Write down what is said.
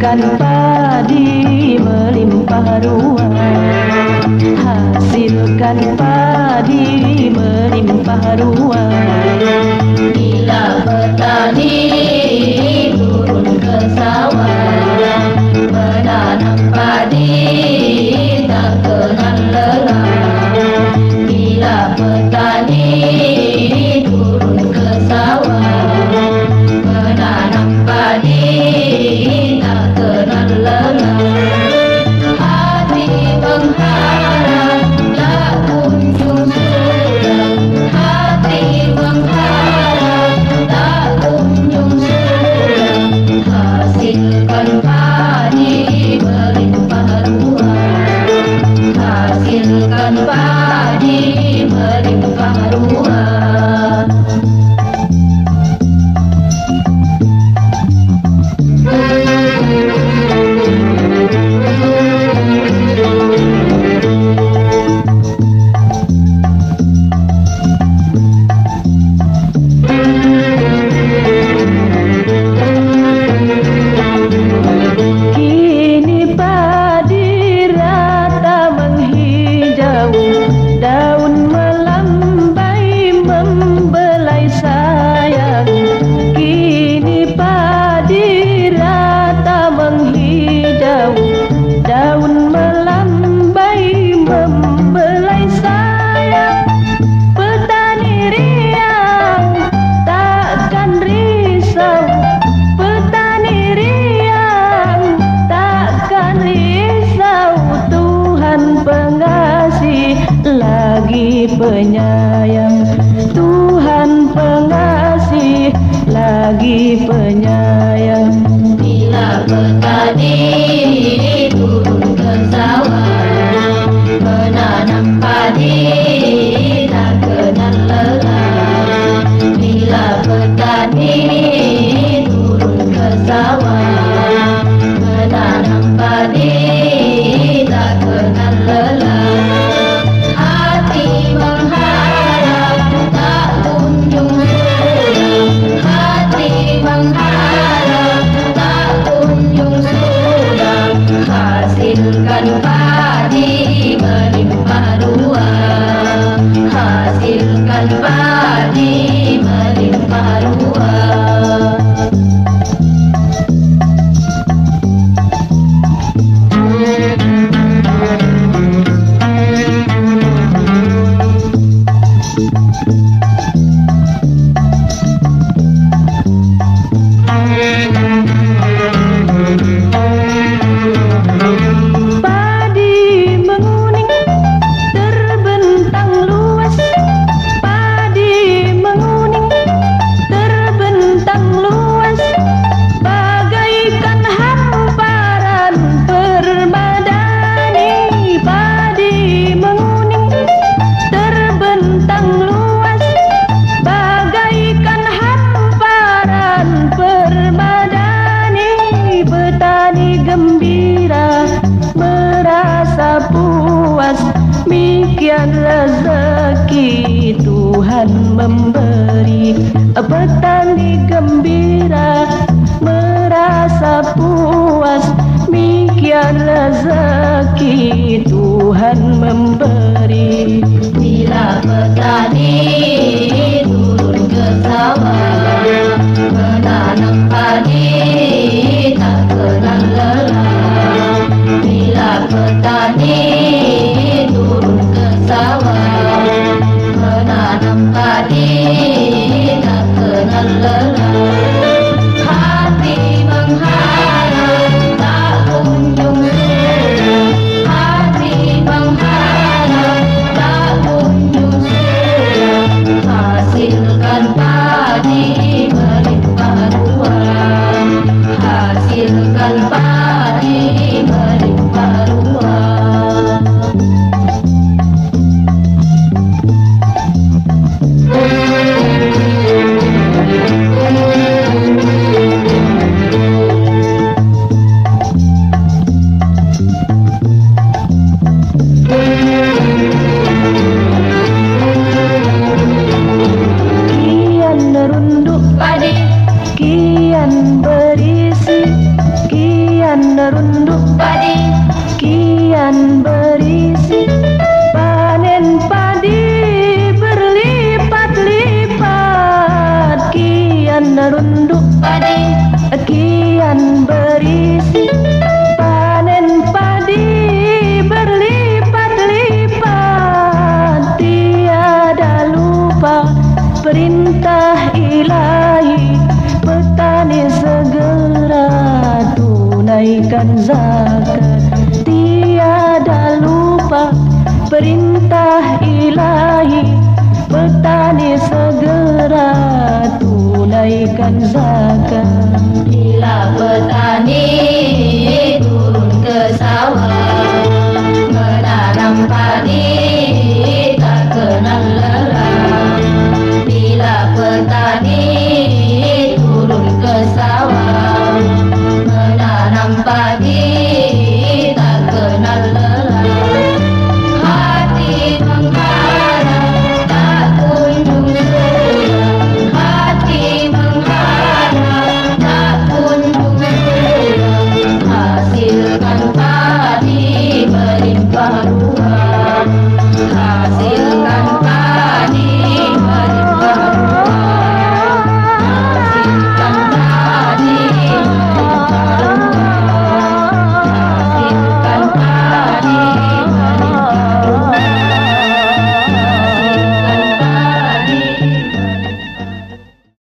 Kan padi melimpah ruah Hasilkan padi melimpah ruah penyayang. Tuhan pengasih lagi penyayang. puas Mikian rezeki Tuhan memberi. Petani gembira Merasa puas. Mikian rezeki Tuhan memberi. Bila petani gembira Calva. merunduk padi. Kian berisi panen padi berlipat-lipat. Kian merunduk padi kian berisi kan zakat tiada lupa perintah ilahi petani segera tunaikan zakat bila petani.